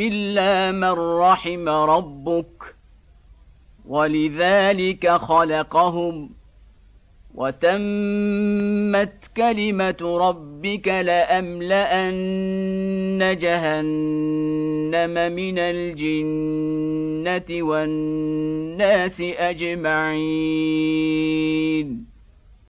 الا من رحم ربك ولذلك خلقهم وتمت كلمه ربك لاملان جهنم من الجنه والناس اجمعين